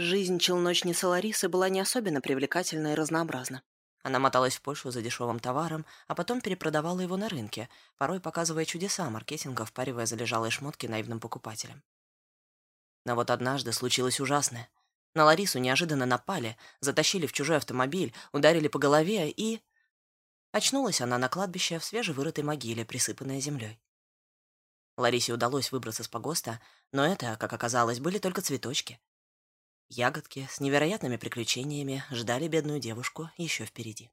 Жизнь челночницы Ларисы была не особенно привлекательна и разнообразна. Она моталась в Польшу за дешевым товаром, а потом перепродавала его на рынке, порой показывая чудеса маркетинга, впаривая залежалые шмотки наивным покупателям. Но вот однажды случилось ужасное. На Ларису неожиданно напали, затащили в чужой автомобиль, ударили по голове и... Очнулась она на кладбище в свежевырытой могиле, присыпанной землей. Ларисе удалось выбраться с погоста, но это, как оказалось, были только цветочки. Ягодки с невероятными приключениями ждали бедную девушку еще впереди.